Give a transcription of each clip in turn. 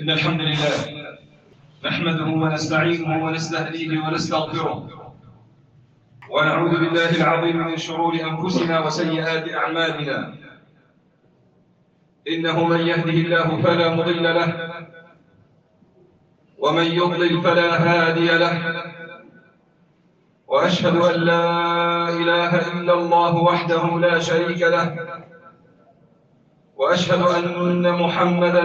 إن الحمد لله نحمده ونستعينه ونستهديه ونستغفره ونعوذ بالله العظيم من شرور أنفسنا وسيئات أعمالنا. إنه من يهده الله فلا مضل له ومن يضلل فلا هادي له. وأشهد أن لا إله إلا الله وحده لا شريك له. وأشهد أن محمدا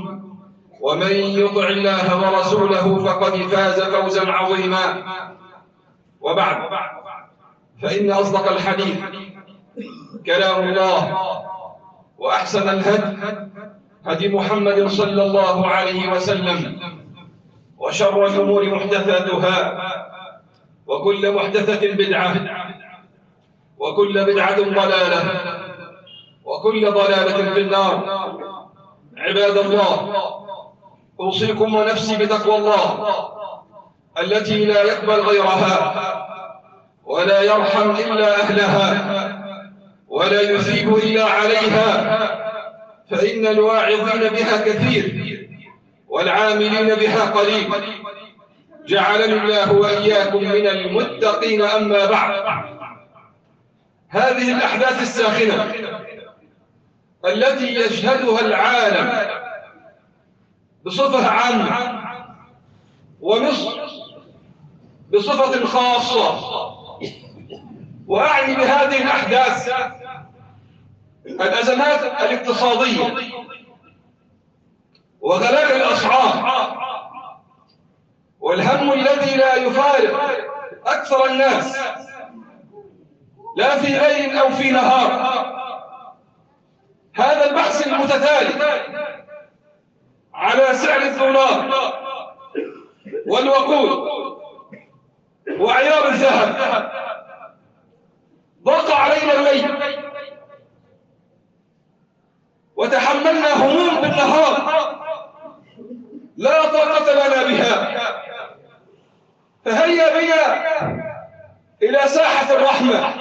ومن يطع الله ورسوله فقد فاز فوزا عظيما. وبعد فإن أصدق الحديث كلام الله وأحسن الهدي هدي محمد صلى الله عليه وسلم وشر الأمور محدثاتها وكل محدثة بدعة وكل بدعة ضلالة وكل ضلالة في النار. عباد الله أوصيكم ونفسي بتقوى الله التي لا يقبل غيرها ولا يرحم إلا أهلها ولا يثيب إلا عليها فإن الواعظين بها كثير والعاملين بها قليل جعلني الله وإياكم من المتقين أما بعد. هذه الأحداث الساخنة التي يشهدها العالم بصفة عامة ومصر بصفة خاصة. وأعني بهذه الأحداث الأزمات الاقتصادية وغلاء الأسعار والهم الذي لا يفارق أكثر الناس لا في ليل أو في نهار. هذا البحث المتتالي على سعر الدولار والوقود وعيار الذهب. ضاق علينا الليل. وتحملنا هموم بالنهار لا طاقة لنا بها. فهيا بنا إلى ساحة الرحمة.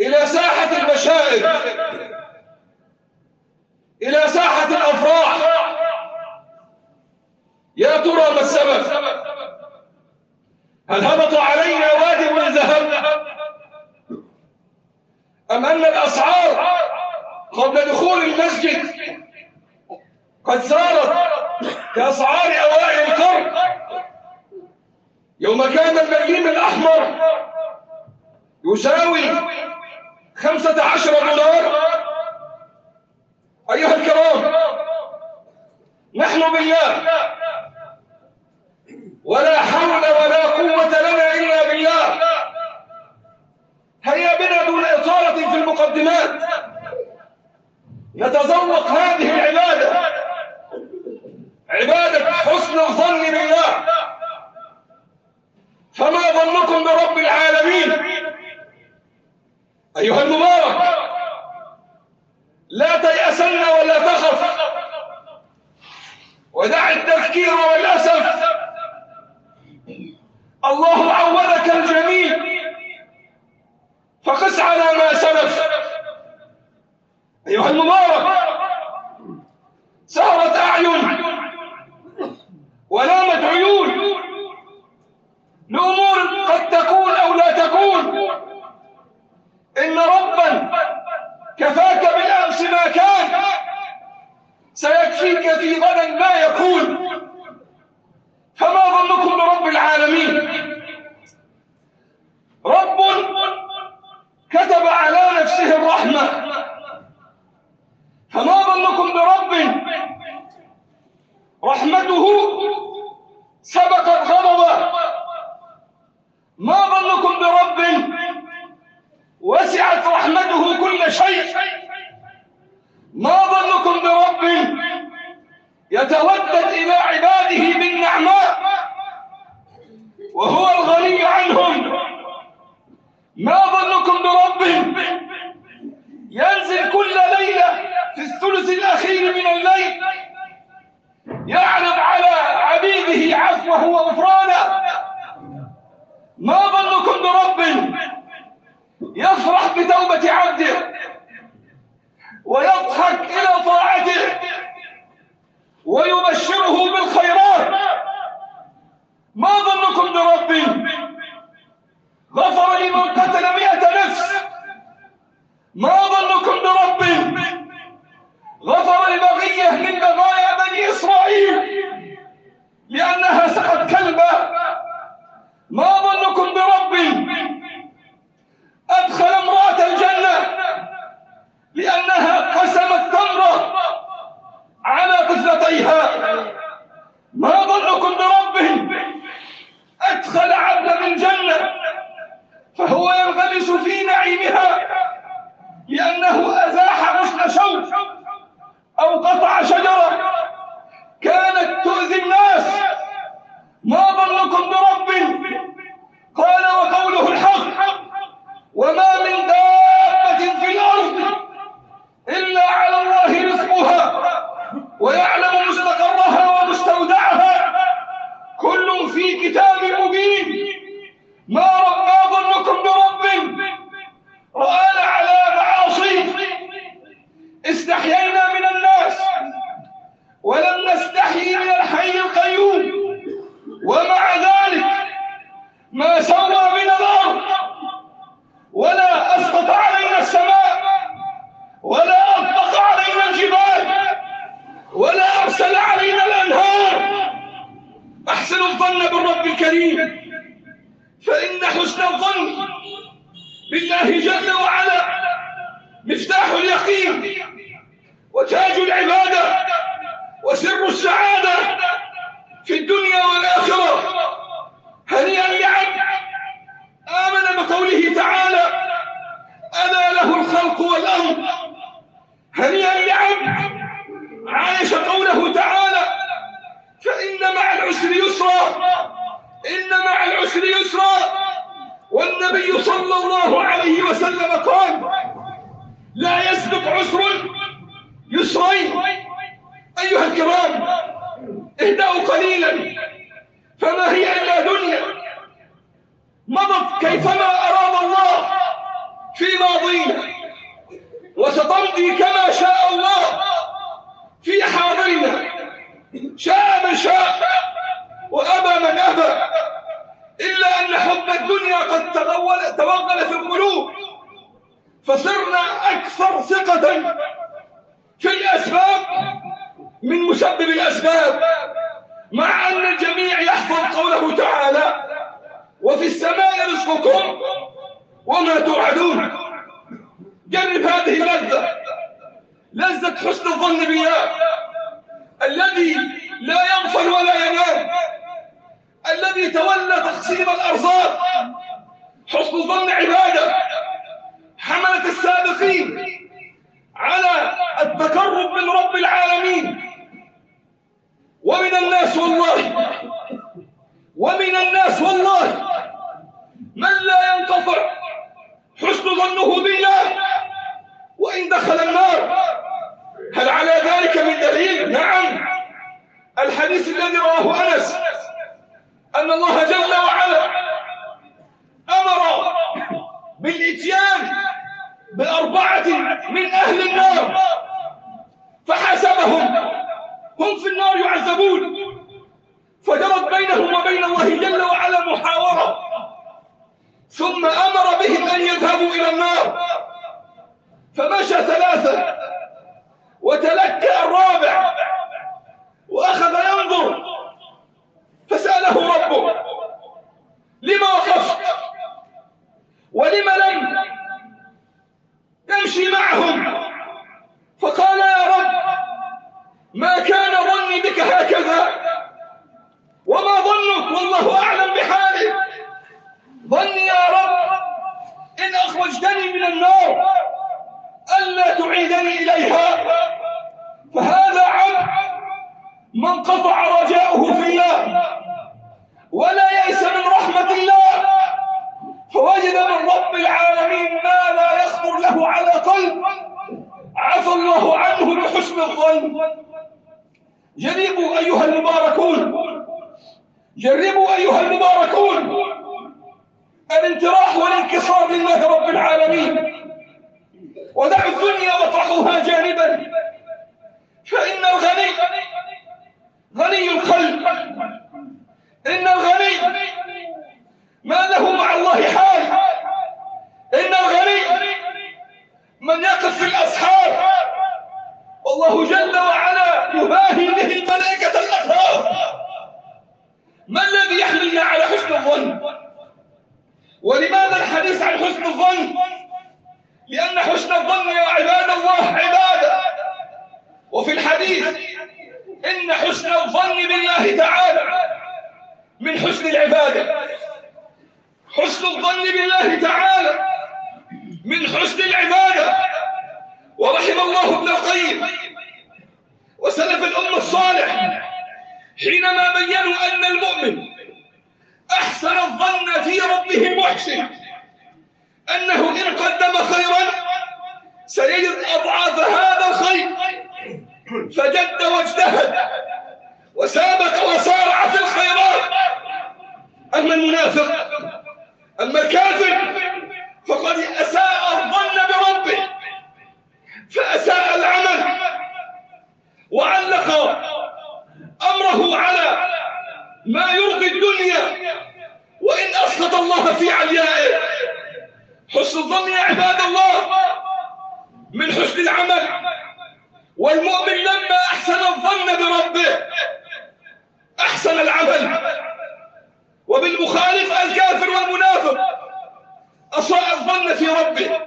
إلى ساحة البشائر. إلى ساحة الأفراح. يا ترى ما السبب. هل هبط علينا واد من ذهب؟ أم أن الأسعار قبل دخول المسجد قد صارت كأسعار أوائل القرن؟ يوم كان المليم الأحمر يساوي خمسة عشر دولار أيها الكرام نحن بالله ولا حول ولا قوة لنا إلا بالله. هيا بنا دون إطالة في المقدمات. نتذوق هذه العبادة. عبادة حسن الظن بالله. فما ظنكم برب العالمين؟ أيها المبارك لا تيأسن ولا تخف. ودع التفكير والأسف الله عودك الجميل. فقس على ما سلف. أيها المبارك. سهرت أعين. ونامت عيون. لأمور قد تكون أو لا تكون. إن ربا كفاك بالأمس ما كان. سيكفيك في غدا ما يكون. فما ظنكم برب العالمين رب ظنكم برب وسعت رحمته كل شيء ما ظنكم برب يتودد إلى عباده بالنعماء وهو الغني عنهم ما ظنكم برب ينزل كل ليلة في الثلث الأخير من الليل يعرض على عبيده عفوه وغفرانه ما ظنكم برب يفرح بتوبة عبده ويضحك إلى طاعته ويبشره بالخيرات ما ظنكم برب غفر لمن قتل مئة نفس ما ظنكم برب غفر لبغية من بغايا بني إسرائيل لأنها سقت كلبا ما ظنكم برب أدخل امرأة الجنة لأنها قسمت تمرة على قثلتيها ما ظنكم برب أدخل عبدا الجنة فهو ينغمس في نعيمها لأنه أزاح غصن شوك أو قطع شجرة كانت تؤذي الناس ما ظنكم برب قال وقوله الحق وما من دابة في الأرض إلا على الله رزقها ويعلم مستقرها ومستودعها كل في كتاب مبين ما ما ظنكم برب رآنا على معاصيه استحيينا من الناس ولم نستحي من الحي القيوم ومع ذلك ما سوى من الأرض ولا أسقط علينا السماء ولا أطلق علينا الجبال ولا أرسل علينا الأنهار أحسن الظن بالرب الكريم. فإن حسن الظن بالله جل وعلا مفتاح اليقين وتاج العبادة وسر السعادة في الدنيا والآخرة. هنيئا لعبد آمن بقوله تعالى ألا له الخلق والأمر هنيئا لعبد عايش قوله تعالى فإن مع العسر يسرا. إن مع العسر يسرا. والنبي صلى الله عليه وسلم قال لا يسبق عسر يسرين. أيها الكرام اهدأوا قليلا. فما هي إلا دنيا. مضت كيفما أراد الله في ماضينا وستمضي كما شاء الله في حاضرنا شاء من شاء وأبى من أبى إلا أن حب الدنيا قد تغول توغل في القلوب فصرنا أكثر ثقة في الأسباب من مسبب الأسباب مع أن الجميع يحفظ قوله تعالى وفي السماء رزقكم وما توعدون. جرب هذه اللذة لذة حسن الظن بالله. الذي لا يغفل ولا ينام الذي تولى تقسيم الأرزاق حسن الظن عبادة حملة السابقين على التقرب من رب العالمين. ومن الناس والله ومن الناس والله من لا ينقطع حسن ظنه بالله وإن دخل النار هل على ذلك من دليل؟ نعم. الحديث الذي رواه أنس أن الله جل وعلا أمر بالإتيان بأربعة من أهل النار فحسبهم هم في النار يعذبون. فجرت بينهم وبين الله جل وعلا محاورة. ثم أمر بهم أن يذهبوا إلى النار. فمشى ثلاثة وتلكأ الرابع وأخذ ينظر فسأله ربه لما وقفت ولم لم يمشي معهم فقال يا رب ما كان ظني بك هكذا وما ظنك والله أعلم بحالي ظني يا رب أخرجتني من النار ألا تعيدني إليها فهذا عبد من قطع رجاؤه في الله ولا يئس من رحمة الله فوجد من رب العالمين ما لا يخطر له على قلب عفى الله عنه بحسن الظن جربوا أيها المباركون جربوا أيها المباركون الانتراح والانكسار لله رب العالمين ودعوا الدنيا واطرحوها جانبا فإن الغني غني القلب إن الغني ما له مع الله حال إن الغني من يقف في الأسحار والله جل وعلا يباهي به الملائكة الأطهار ما الذي يحملنا على حسن الظن ولماذا الحديث عن حسن الظن؟ لأن حسن الظن يا عباد الله عبادة. وفي الحديث إن حسن الظن بالله تعالى من حسن العبادة. حسن الظن بالله تعالى من حسن العبادة. ورحم الله ابن القيم وسلف الأمة الصالح حينما بينوا أن المؤمن أحسن الظن في ربه محسن. أنه إن قدم خيرا سيجد أضعاف هذا الخير. فجد واجتهد وسابق وسارع في الخيرات. أما المنافق أما الكافر فقد أساء الظن بربه. فأساء العمل. وعلق أمره على ما يرضي الدنيا وإن أسخط الله في عليائه. حسن الظن يا عباد الله. من حسن العمل. والمؤمن لما أحسن الظن بربه أحسن العمل. وبالمخالف الكافر والمنافق. أساء الظن في ربه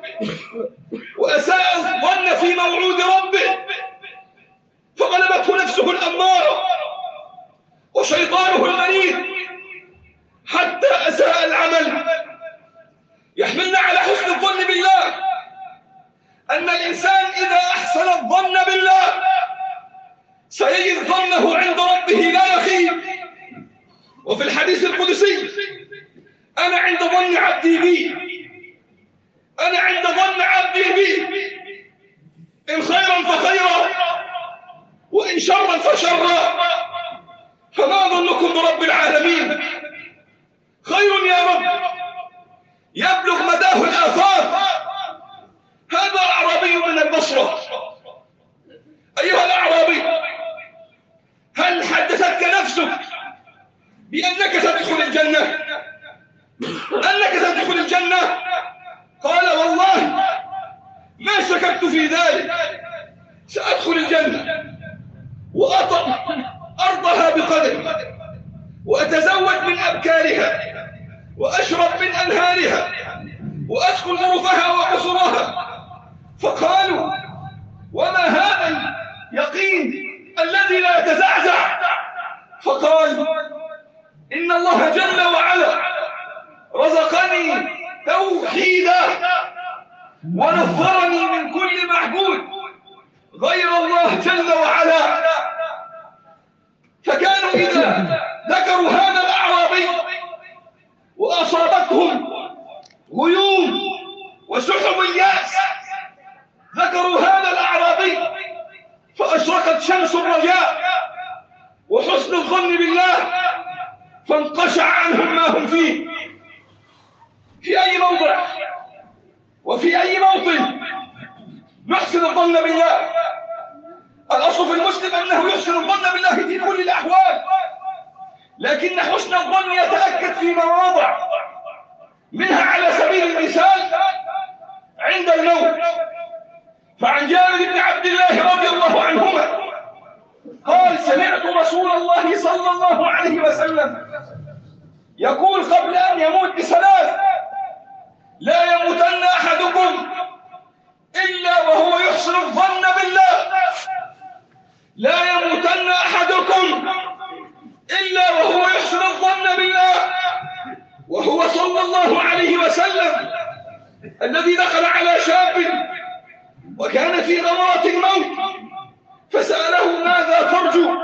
وأساء الظن في موعود ربه. فغلبته نفسه الأمارة وشيطانه المريض حتى أساء العمل. يحملنا على حسن الظن بالله أن الإنسان إذا أحسن الظن بالله سيجد ظنه عند ربه لا يخيب. وفي الحديث القدسي أنا عند ظن عبدي بي. أنا عند ظن عبدي بي. إن خيرا فخيرا وإن شرا فشرا. فما ظنكم برب العالمين؟ خير يا رب. يبلغ مداه الآفاق. هذا أعرابي من البصرة أيها الأعرابي هل حدثتك نفسك بأنك ستدخل الجنة؟ أنك ستدخل الجنة؟ قال والله ما شككت في ذلك. سأدخل وأشرب من أنهارها وأسكن غرفها وقصرها فقالوا وما هذا اليقين الذي لا يتزعزع؟ فقال إن الله جل وعلا رزقني توحيدا ونفرني من كل معبود غير الله جل وعلا. فكانوا إذا ذكروا هذا وأصابتهم غيوم وسحب اليأس. ذكروا هذا الأعرابي فأشرقت شمس الرجاء وحسن الظن بالله فانقشع عنهم ما هم فيه. في أي موضع؟ وفي أي موطن؟ نحسن الظن بالله. الأصل في المسلم أنه يحسن الظن بالله في كل الأحوال. لكن حسن الظن يتأكد في مواضع. منها على سبيل المثال عند الموت. فعن جابر بن عبد الله رضي الله عنهما قال سمعت رسول الله صلى الله عليه وسلم يقول قبل أن يموت بثلاث لا يموتن أحدكم إلا وهو يحسن الظن بالله لا يموتن أحدكم إلا وهو يحسن الظن بالله وهو صلى الله عليه وسلم الذي دخل على شاب وكان في غمرة الموت فسأله ماذا ترجو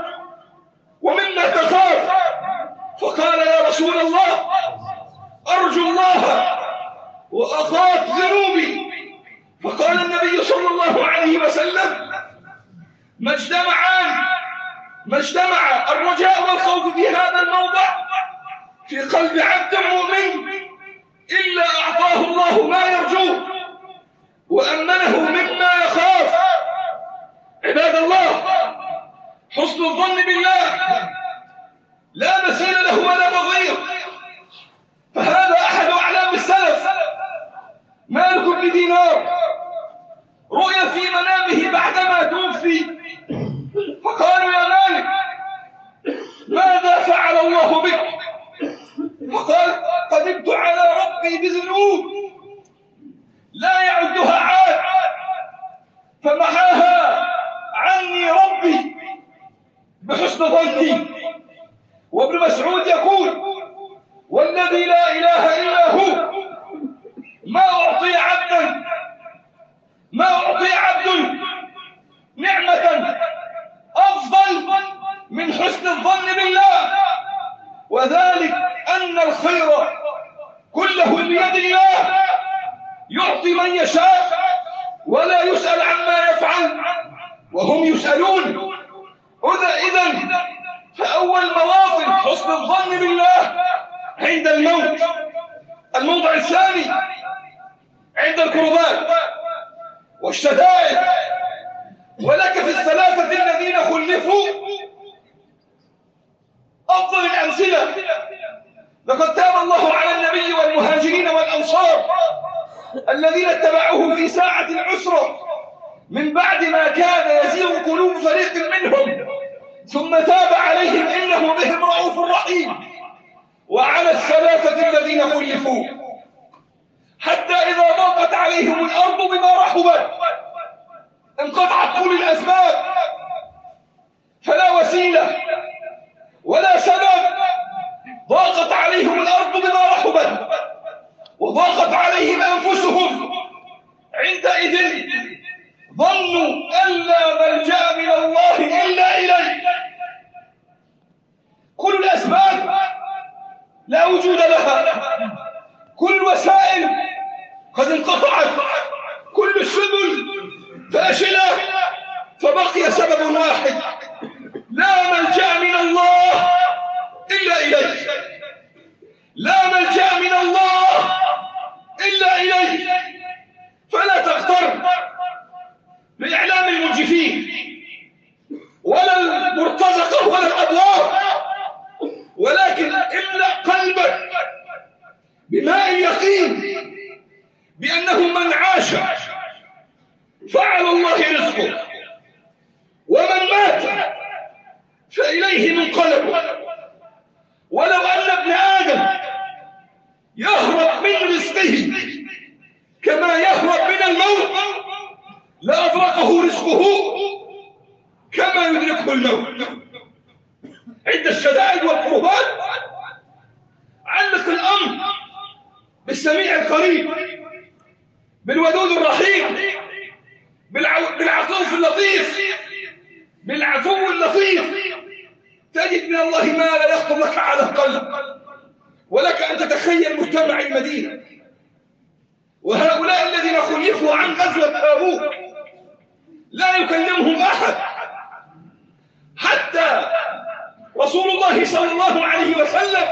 ومما تخاف فقال يا رسول الله أرجو الله وأخاف ذنوبي فقال النبي صلى الله عليه وسلم ما اجتمعان ما اجتمع الرجاء والخوف في هذا الموضع في قلب عبد مؤمن إلا أعطاه الله ما يرجوه وأمنه مما يخاف عباد الله حسن الظن بالله لا مثيل له ولا نظير فهذا أحد أعلام السلف مالك بن دينار رؤيا في منامه بعدما توفي فقالوا يا مالك ماذا فعل الله بك فقال قدمت على ربي بذنوب لا يعدها عاد فمحاها عني ربي بحسن ظني وابن مسعود يقول والذي لا اله الا هو ما اعطي عبدا ما اعطي عبد نعمه افضل من حسن الظن بالله وذلك ان الخير كله بيد الله يعطي من يشاء ولا يسأل عما يفعل وهم يسألون هذا إذا فأول مواطن حسن الظن بالله عند الموت الموضع الثاني عند الكربات والشدائد ولك في الثلاثة الذين خلفوا أفضل الأمثلة لقد تاب الله على النبي والمهاجرين والأنصار الذين اتبعوه في العسرة من بعد ما كان يزيغ قلوب فريق منهم. ثم تاب عليهم إنه بهم رؤوف رحيم. وعلى الثلاثة الذين خلفوا. حتى إذا ضاقت عليهم الأرض بما رحبت. انقطعت كل الأسباب. فلا وسيلة ولا سبب. ضاقت عليهم الأرض بما رحبت. وضاقت عليهم أنفسهم. عندئذ ظنوا أن لا ملجأ من الله إلا إليه. كل الأسباب لا وجود لها. كل وسائل قد انقطعت. كل السبل فاشلة فبقي سبب واحد. لا ملجأ من الله إلا إليه. لا ملجأ من الله إلا إليه. فلا تغتر بإعلام المرجفين ولا المرتزقة ولا الأبواب ولكن املأ قلبك بماء اليقين بأنه من عاش فعلى الله رزقه ومن مات فإليه منقلب ولو أن ابن آدم يهرب من رزقه كما يهرب من الموت. لأدركه رزقه كما يدركه الموت. عند الشدائد والكربات علق الأمر بالسميع القريب بالودود الرحيم بالعطوف اللطيف بالعفو اللطيف. تجد من الله ما لا يخطر لك على القلب ولك أن تتخيل مجتمع المدينة. وهؤلاء الذين خلفوا عن غزوة تابوك لا يكلمهم أحد. حتى رسول الله صلى الله عليه وسلم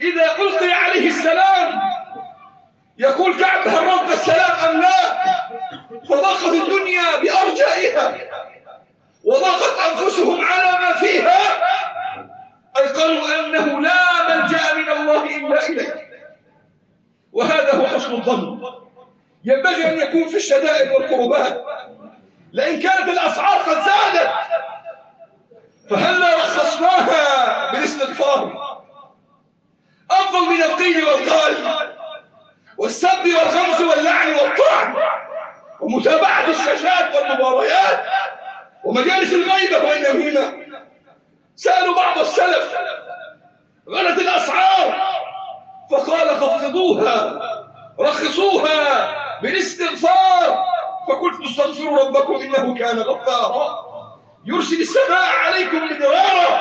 إذا ألقي عليه السلام يقول كعب هل رد السلام أم لا؟ فضاقت الدنيا بأرجائها وضاقت أنفسهم على ما فيها. أيقنوا أنه لا ملجأ من الله إلا إليه وهذا هو حسن الظن. ينبغي أن يكون في الشدائد والكربات. لئن كانت الأسعار قد زادت فهلا رخصناها بالاستغفار؟ أفضل من القيل والقال والسب والغمز واللعن والطعن ومتابعة الشاشات والمباريات ومجالس الغيبة والنميمة سألوا بعض السلف غلت الأسعار فقال خفضوها رخصوها بالاستغفار. فقلت استغفروا ربكم إنه كان غفارا. يرسل السماء عليكم مدرارا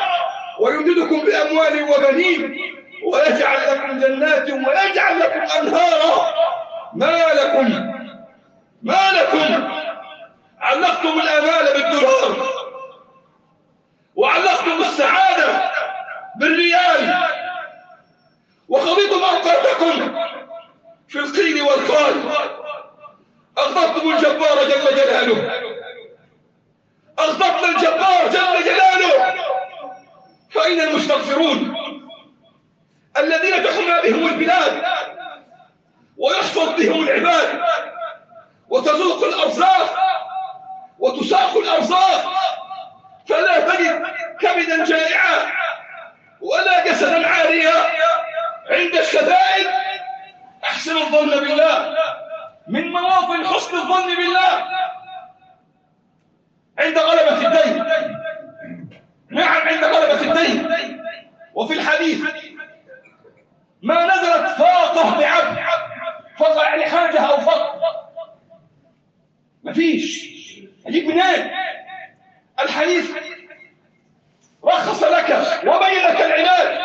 ويمددكم بأموال وبنين ويجعل لكم جنات ويجعل لكم أنهارا. ما لكم ما لكم. علقتم الآمال بالدولار وعلقتم السعادة بالريال وخضيتم أوقاتكم في القيل والقال. أغضبتم الجبار جل جلاله. أغضبنا الجبار جل جلاله. فأين المستغفرون الذين تحمى بهم البلاد ويحفظ بهم العباد وتذوق الأرزاق وتساق الأرزاق فلا تجد كبدا جائعا ولا جسدا عاريا. عند الشدائد أحسن الظن بالله. من مواطن حسن الظن بالله. عند غلبة الدين. نعم عند غلبة الدين. وفي الحديث ما نزلت فاقة بعبد فقع لحاجة أو فقر مفيش أجيب منين؟ الحديث رخص لك وبين لك العلاج.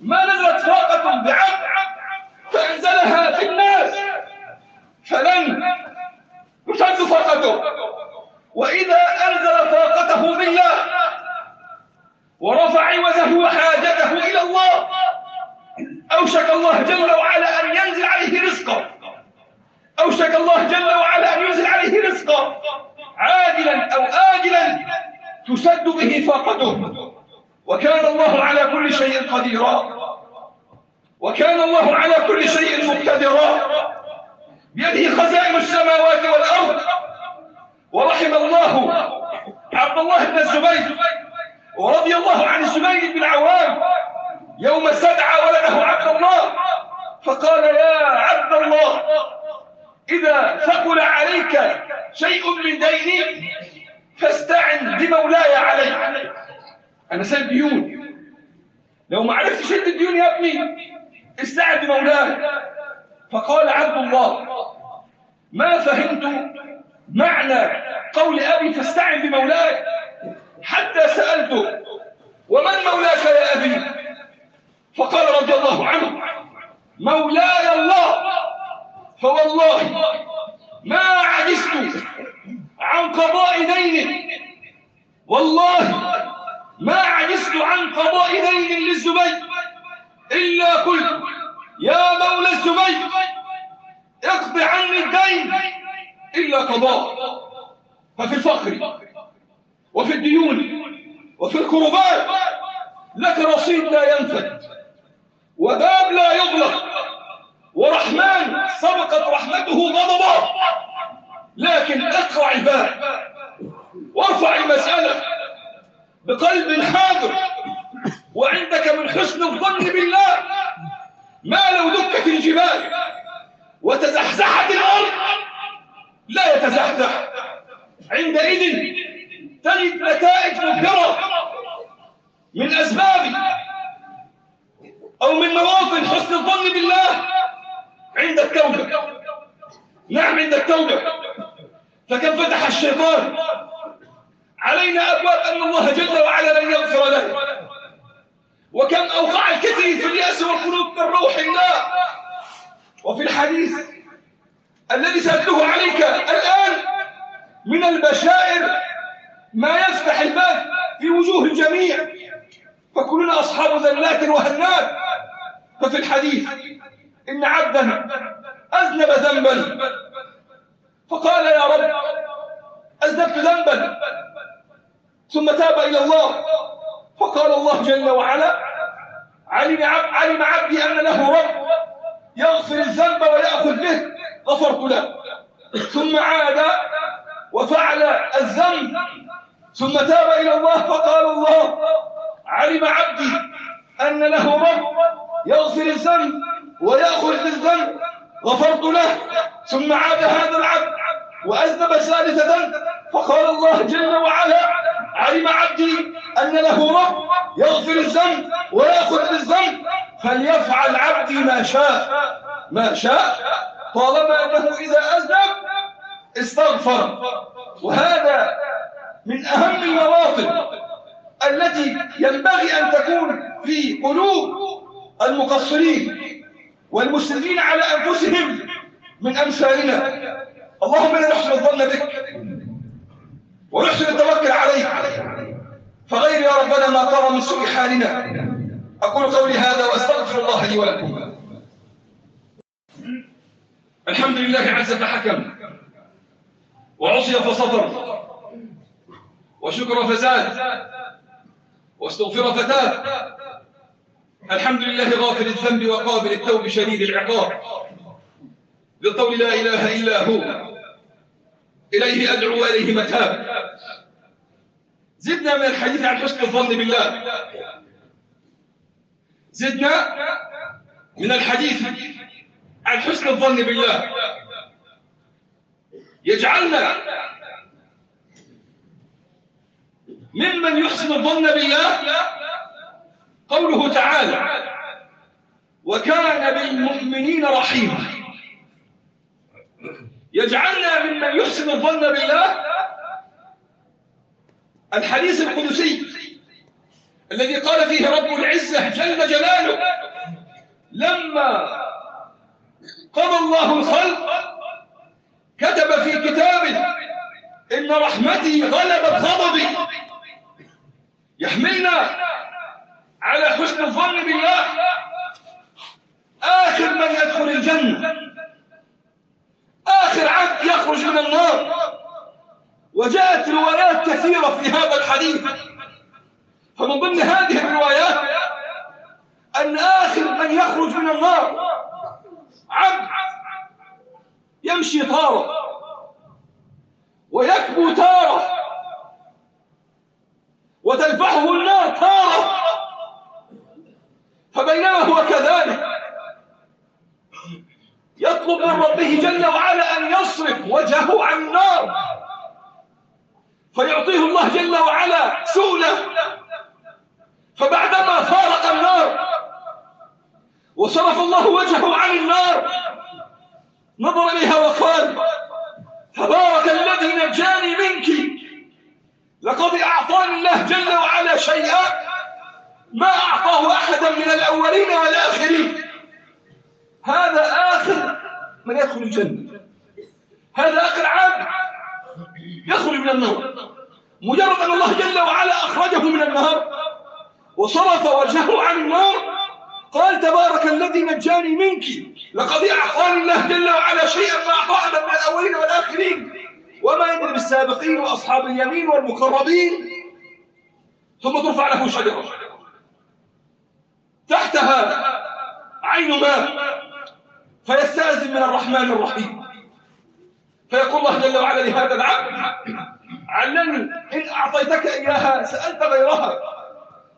ما نزلت فاقة بعبد فأنزلها في الناس. فلن تشد فاقته. وإذا أنزل فاقته بالله ورفع عوزه وحاجته إلى الله أوشك الله جل وعلا أن ينزل عليه رزقا أوشك الله جل وعلا أن ينزل عليه رزقا عاجلا أو آجلا تسد به فاقته. وكان الله على كل شيء قديرا. وكان الله على كل شيء مقتدرا. بيده خزائن السماوات والأرض. ورحم الله عبد الله بن الزبير ورضي الله عن الزبير بن العوام يوم استدعى ولده عبد الله. فقال يا عبد الله إذا ثقل عليك شيء من ديني فاستعن بمولاي علي أنا سيد ديون. لو ما عرفت شد الديون يا ابني استعن بمولاي فقال عبد الله ما فهمت معنى قول أبي فاستعن بمولاي حتى سألته ومن مولاك يا أبي؟ فقال رضي الله عنه مولاي الله. فوالله ما عجزت عن قضاء دينه. والله ما عجزت عن قضاء دين للزبير إلا قلت يا مولى الزبير اقض عني الدين إلا قضاء. ففي الفقر وفي الديون وفي الكربات لك رصيد لا ينفد وباب لا يغلق. بقلب حاضر. وعندك من حسن الظن بالله. ما لو دكت الجبال وتزحزحت الأرض لا يتزحزح عندئذ تجد نتائج مبهرة من أسباب أو من مواطن حسن الظن بالله عند التوبة نعم عند التوبة فكم فتح الشيطان علينا أبواب أن الله جل وعلا لن يغفر له وكم أوقع الكثير في اليأس والقنوط من روح الله وفي الحديث الذي سأتلوه عليك الآن من البشائر ما يفتح الباب في وجوه الجميع فكلنا أصحاب ذلات وهنات ففي الحديث إن عبدا أذنب ذنبا فقال يا رب أذنبت ذنبا ثم تاب إلى الله فقال الله جل وعلا علم, عب علم عبدي أن له رب يغفر الذنب ويأخذ به. غفرت له ثم عاد وفعل الذنب. ثم تاب إلى الله فقال الله علم عبدي أن له رب يغفر الذنب ويأخذ بالذنب. غفرت له. ثم عاد هذا العبد وأذنب ثالث ذنب فقال الله جل وعلا علم عبدي أن له رب يغفر الذنب ويأخذ بالذنب فليفعل عبدي ما شاء. ما شاء؟ طالما أنه إذا أذنب استغفر. وهذا من أهم المواطن التي ينبغي أن تكون في قلوب المقصرين والمسلمين على أنفسهم من أمثالنا. اللهم إنا نحسن الظن بك ونحسن التوكل عليك. فغير يا ربنا ما ترى من سوء حالنا. أقول قولي هذا وأستغفر الله لي ولكم. الحمد لله عز فحكم وعصي فصبر. وشكر فزاد. واستغفر فتاب. الحمد لله غافر الذنب وقابل التوب شديد العقاب. بالقول لا إله إلا هو. إليه أدعو وإليه متاب. زدنا من الحديث عن حسن الظن بالله. زدنا من الحديث عن حسن الظن بالله. يجعلنا ممن يحسن الظن بالله قوله تعالى وكان بالمؤمنين رحيما يجعلنا ممن يحسن الظن بالله. الحديث القدسي الذي قال فيه رب العزة جل جلاله لما قضى الله الخلق كتب في كتابه إن رحمتي غلبت غضبي. يحملنا على حسن الظن بالله. آخر من يدخل الجنة. آخر عبد يخرج من النار. وجاءت روايات كثيرة في هذا الحديث. فمن ضمن هذه الروايات أن آخر من يخرج من النار عبد يمشي طارة ويكبو تارة وتلفحه النار تارة فبينما هو كذلك يطلب من ربه جل وعلا أن يصرف وجهه عن النار. فيعطيه الله جل وعلا سؤله. فبعدما فارق النار وصرف الله وجهه عن النار نظر إليها وقال تبارك الذي نجاني منك. لقد أعطاني الله جل وعلا شيئا ما أعطاه أحدا من الأولين والآخرين. هذا آخر من يدخل الجنة. هذا آخر عام يخرج من النار. مجرد أن الله جل وعلا أخرجه من النار وصرف وجهه عن النار قال تبارك الذي نجاني منك. لقد أعطاني الله جل وعلا شيئا ما أحدا من الأولين والآخرين. وما يدري بالسابقين وأصحاب اليمين والمقربين. ثم ترفع له شجرة. تحتها عين ماء. فيستأذن من الرحمن الرحيم. فيقول الله جل وعلا لهذا العبد علني إن أعطيتك إياها سألت غيرها.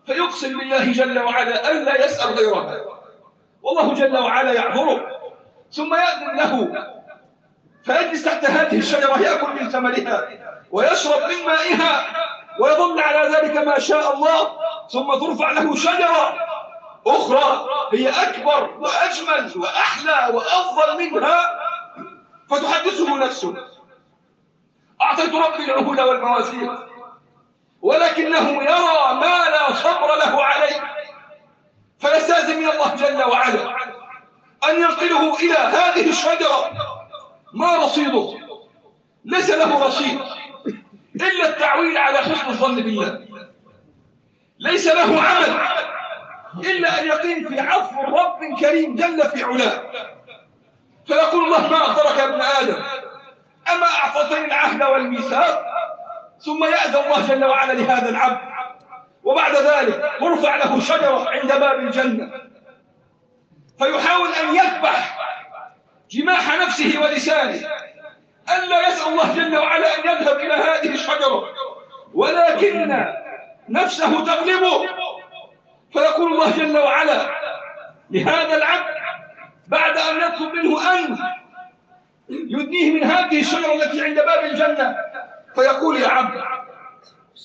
فيقسم بالله جل وعلا ألا يسأل غيرها. والله جل وعلا يعذره ثم يأذن له. فيجلس تحت هذه الشجرة يأكل من ثمرها ويشرب من مائها ويظل على ذلك ما شاء الله ثم ترفع له شجرة. أخرى هي أكبر وأجمل وأحلى وأفضل منها فتحدثه نفسه. أعطيت ربي العهود والمواسير ولكنه يرى ما لا صبر له عليه فيستأذن من الله جل وعلا أن ينقله إلى هذه الشجرة. ما رصيده؟ ليس له رصيد إلا التعويل على حسن الظن بالله. ليس له عمل. إلا أن يقيم في عفو رب كريم جل في علاه. فيقول الله ما أخبرك يا ابن آدم؟ أما أعطتني العهد والميثاق؟ ثم يأذى الله جل وعلا لهذا العبد. وبعد ذلك ترفع له شجرة عند باب الجنة. فيحاول أن يذبح جماح نفسه ولسانه. ألا يسأل الله جل وعلا أن يذهب إلى هذه الشجرة. ولكن نفسه تغلبه. فيقول الله جل وعلا لهذا العبد بعد أن يطلب منه أن يدنيه من هذه الشجرة التي عند باب الجنة فيقول يا عبد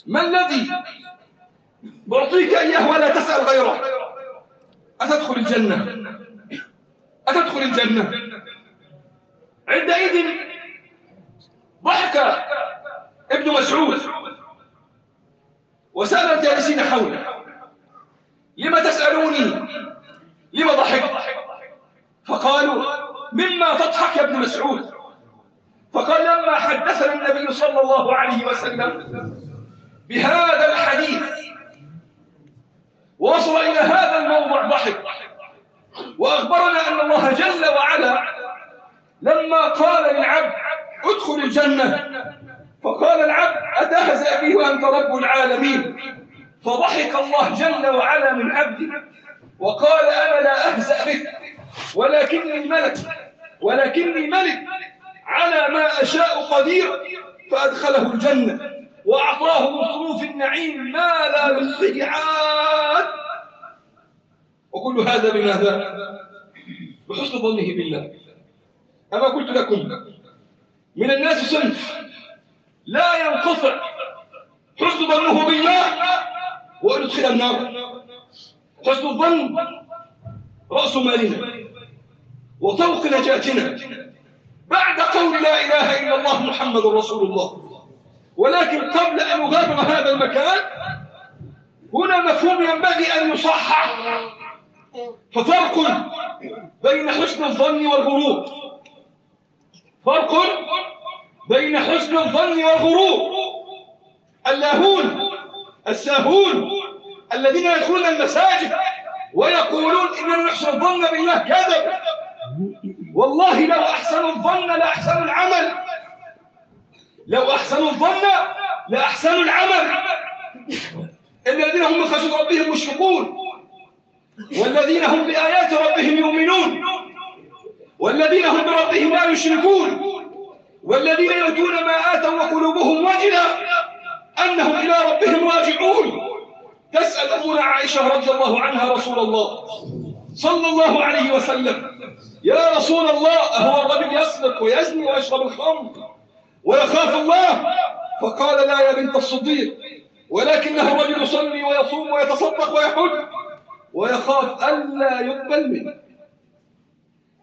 ما الذي بعطيك إياه ولا تسأل غيره؟ أتدخل الجنة؟ أتدخل الجنة؟ عندئذ ضحك ابن مسعود وسأل الجالسين حوله. لم تسألوني؟ لم ضحك فقالوا مما تضحك يا ابن مسعود. فقال لما حدثنا النبي صلى الله عليه وسلم بهذا الحديث ووصل إلى هذا الموضع ضحك. وأخبرنا أن الله جل وعلا لما قال للعبد ادخل الجنة فقال العبد أتهزأ بي وأنت رب العالمين؟ فضحك الله جل وعلا من عبده وقال أنا لا أهزأ بك ولكني ملك ولكني ملك على ما أشاء قدير فأدخله الجنة وأعطاه من صروف النعيم ما لا يحصيه عاد وكل هذا بماذا؟ بحسن ظنه بالله أما قلت لكم من الناس صنف لا ينقطع حسن ظنه بالله يدخل النار. حسن الظن رأس مالنا. وطوق نجاتنا. بعد قول لا إله إلا الله محمد رسول الله. ولكن قبل أن نغادر هذا المكان هنا مفهوم ينبغي أن يصحح. ففرق بين حسن الظن والغرور. فرق بين حسن الظن والغرور. اللاهون الساهون الذين يدخلون المساجد ويقولون إننا نحسن الظن بالله كذب والله لو أحسنوا الظن لأحسنوا العمل. لو أحسنوا الظن لأحسنوا العمل. الذين هم من خشية ربهم مشفقون. والذين هم بآيات ربهم يؤمنون. والذين هم بربهم لا يشركون. والذين يؤتون ما آتوا وقلوبهم وجلة أنهم إلى ربهم راجعون. تسأل أمنا عائشة رضي الله عنها رسول الله صلى الله عليه وسلم. يا رسول الله أهو الرجل يسرق ويزني ويشرب الخمر ويخاف الله. فقال لا يا بنت الصديق ولكنه الرجل يصلي ويصوم ويتصدق ويحج ويخاف ألا يقبل منه.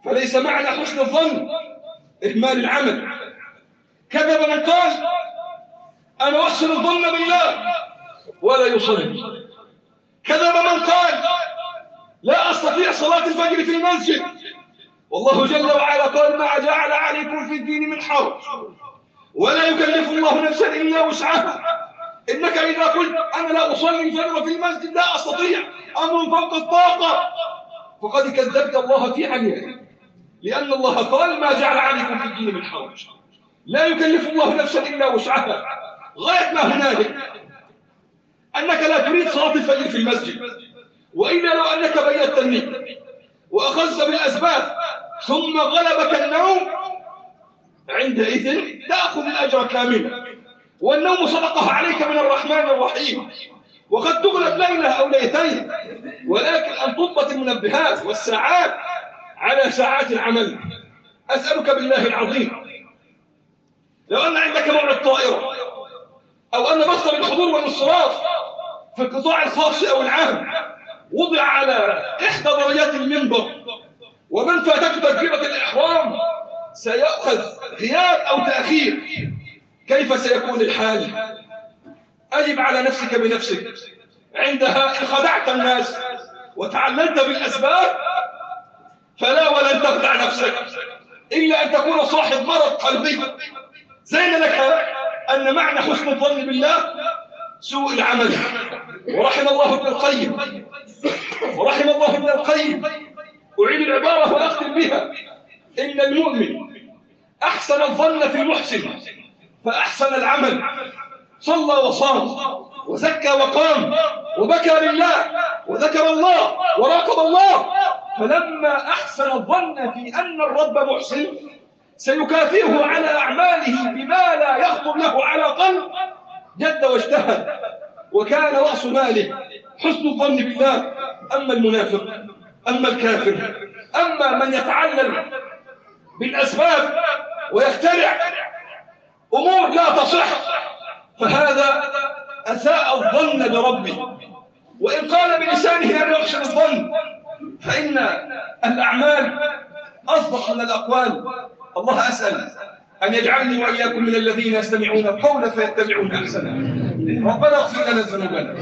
فليس معنى حسن الظن إهمال العمل. كذب من قال أنا أحسن الظن بالله ولا يصلي كذب من قال لا أستطيع صلاة الفجر في المسجد. والله جل وعلا قال ما جعل عليكم في الدين من حرج. ولا يكلف الله نفسا إلا وسعها. إنك إذا قلت أنا لا أصلي الفجر في المسجد لا أستطيع أمر فوق الطاقة. فقد كذبت الله في حقيقة لأن الله قال ما جعل عليكم في الدين من حرج. لا يكلف الله نفسا إلا وسعها. غاية ما هنالك أنك لا تريد صلاة الفجر في المسجد. وإلا لو أنك بيت النية وأخذت بالأسباب ثم غلبك النوم عندئذ تأخذ الأجر كاملا والنوم صدقه عليك من الرحمن الرحيم. وقد تغلب ليلة أو ليلتين ولكن أن تضبط المنبهات والساعات على ساعات العمل. أسألك بالله العظيم لو أن عندك موعد طائرة أو أن مصدر الحضور والانصراف في القطاع الخاص أو العام وضع على إحدى درجات المنبر. ومن فاتته تكبيرة الإحرام سيأخذ غياب أو تأخير. كيف سيكون الحال؟ أجب على نفسك بنفسك. عندها إن خدعت الناس وتعللت بالأسباب فلا ولن تخدع نفسك. إلا أن تكون صاحب مرض قلبي. زين لك أن معنى حسن الظن بالله سوء العمل. ورحم الله ابن القيم. ورحم الله ابن القيم. أعيد العبارة وأختم بها. إن المؤمن أحسن الظن في المحسن فأحسن العمل. صلى وصام وزكى وقام وبكى لله وذكر الله وراقب الله. فلما أحسن الظن في أن الرب محسن سيكافئه على أعماله بما لا يخطر له على قلب. جد واجتهد وكان رأس ماله حسن الظن بالله. أما المنافق أما الكافر أما من يتعلل بالأسباب ويخترع أمور لا تصح فهذا أساء الظن بربه. وإن قال بلسانه أن يحسن الظن فإن الأعمال أصدق من الأقوال. الله أسأل أن يجعلني وإياكم من الذين يستمعون القول فيتبعون أحسنه. ربنا اغفر لنا ذنوبنا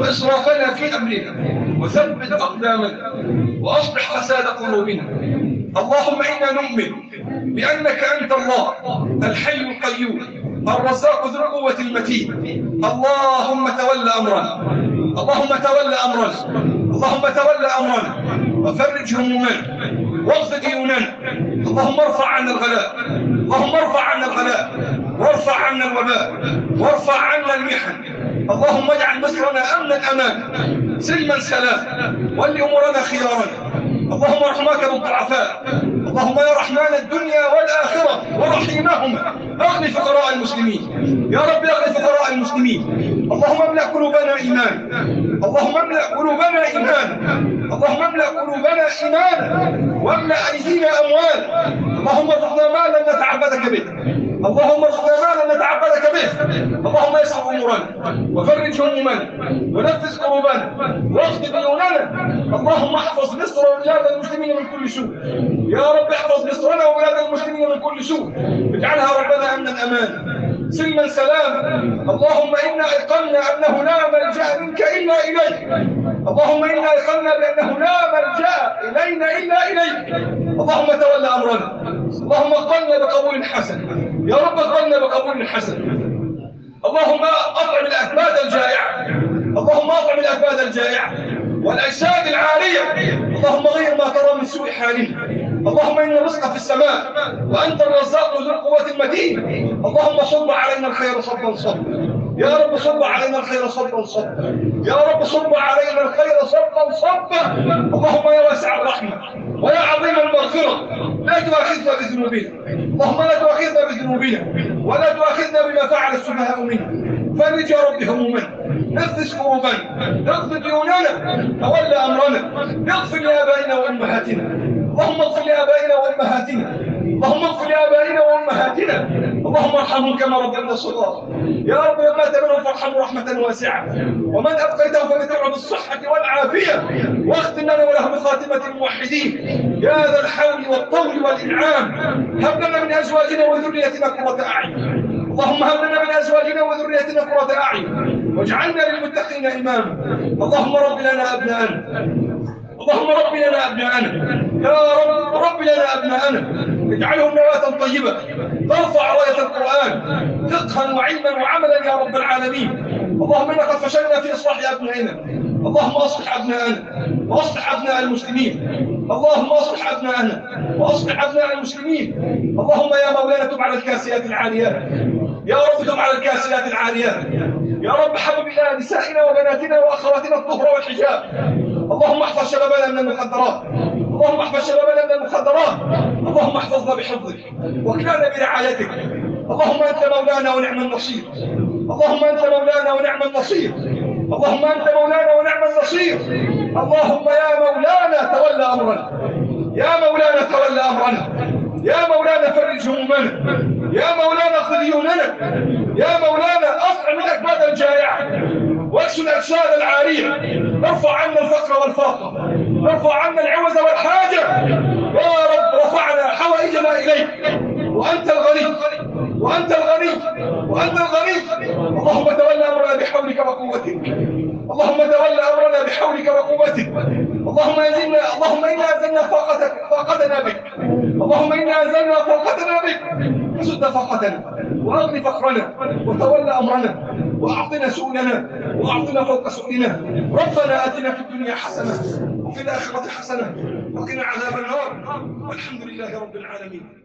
وإسرافنا في أمرنا وثبت أقدامنا وأصلح فساد قلوبنا. اللهم إنا نؤمن بأنك أنت الله الحي القيوم الرزاق ذو القوة المتين. اللهم تول أمرنا. اللهم تول أمرنا. اللهم تول أمرنا. وفرج همومنا. واغفر ديوننا اللهم ارفع عنا الغلاء. اللهم ارفع عنا الغلاء. وارفع عنا الوباء. وارفع عنا المحن. اللهم اجعل مصرنا أمنا امانا سلما سلاما. ول أمورنا خيارنا اللهم ارحمك بالضعفاء اللهم يا رحمن الدنيا والآخرة ورحيمهما. اغني فقراء المسلمين. يا رب اغني فقراء المسلمين. اللهم املأ قلوبنا إيمان. اللهم املأ قلوبنا إيمان. اللهم املأ قلوبنا ايمانا واملأ أيدينا أموال. اللهم ارزقنا مالا نتعبدك به. اللهم ارزقنا مالا نتعبدك به. اللهم يسر أمورنا. وفرج همومنا. ونفذ كروبنا واغفر ديوننا اللهم احفظ مصر وبلاد المسلمين من كل سوء. يا رب احفظ مصرنا وبلاد المسلمين من كل سوء. اجعلها ربنا امنا امانا سلما سلاما اللهم إنا أيقنا أنه لا ملجأ منك إلا إليك. اللهم إنا أيقنا بأنه لا ملجأ إلينا إلا إليك. اللهم تول أمرنا. اللهم اقبلنا بقبول حسن. يا رب اقبلنا بقبول حسن. اللهم أطعم الأكباد الجائعة. اللهم أطعم الأكباد الجائعة. والأجساد العاريه اللهم غير ما ترى من سوء حالنا اللهم إن الرزق في السماء وأنت الرزاق ذو القوة المتين. اللهم صب علينا الخير صبا صبا. يا رب صب علينا الخير صبا صبا. يا رب صب علينا الخير صبا صبا. اللهم يا واسع الرحمة ويا عظيم المغفرة. لا تؤاخذنا بذنوبنا. اللهم لا تؤاخذنا بذنوبنا ولا تؤاخذنا بما فعل السفهاء منا. فرج يا رب همومنا. نفس كروبنا اغفر ديوننا. تولى أمرنا. اغفر لآبائنا وأمهاتنا. اللهم اغفر لآبائنا وأمهاتنا. اللهم اغفر لآبائنا وأمهاتنا. اللهم ارحمهم كما ربنا صغار يا رب لما تمنهم فارحموا رحمة واسعة. ومن ابقيته فمتعه بالصحة والعافية. واختم لنا ولهم خاتمة الموحدين. يا ذا الحول والطول والإنعام. هب لنا من أزواجنا وذريتنا قرة أعين. اللهم هب لنا من أزواجنا وذريتنا قرة أعين. واجعلنا للمتقين إماما. اللهم رب لنا أبناءنا. اللهم رب لنا ابناءنا يا رب رب لنا ابناءنا اجعلهم نواة طيبة ترفع راية القرآن. فقها وعلما وعملا يا رب العالمين. اللهم أنا قد فشلنا في إصلاح أبنائنا. اللهم أصلح أبنائنا. وأصلح أبناء المسلمين. اللهم أصلح أبنائنا. وأصلح أبناء المسلمين. اللهم يا مولانا تب على الكاسيات العاريات يا رب تب على الكاسيات العاريات يا رب حبب إلى نسائنا وبناتنا وأخواتنا الطهر والحجاب. اللهم احفظ شبابنا من المخدرات. اللهم احفظ شبابنا من المخدرات. اللهم احفظنا بحفظك واكلنا برعايتك. اللهم انت مولانا ونعم النصير. اللهم انت مولانا ونعم النصير. اللهم انت مولانا ونعم النصير. اللهم يا مولانا تولى أمرنا. يا مولانا تولى أمرنا. يا مولانا فرج همومنا. يا مولانا خذ ديوننا. يا مولانا اطعم الاكباد الجائعة. واكسو الاجساد العاريه ارفع عنا الفقر والفاقة. ارفع عنا العوز والحاجة. يا رب رفعنا حوائجنا إليك. وأنت الغني. وأنت الغني. وأنت الغني. اللهم تولى أمرنا بحولك وقوتك. اللهم تولى أمرنا بحولك وقوتك. اللهم انزلنا اللهم إنا أنزلنا فاقتك فاقتنا بك. اللهم إنا أنزلنا فاقتنا بك. فسد فاقتنا. واغني فقرنا وتولى أمرنا وأعطنا سؤلنا وأعطنا فوق سؤلنا. ربنا آتنا في الدنيا حسنة وفي الآخرة حسنة وقنا عذاب النار. والحمد لله رب العالمين.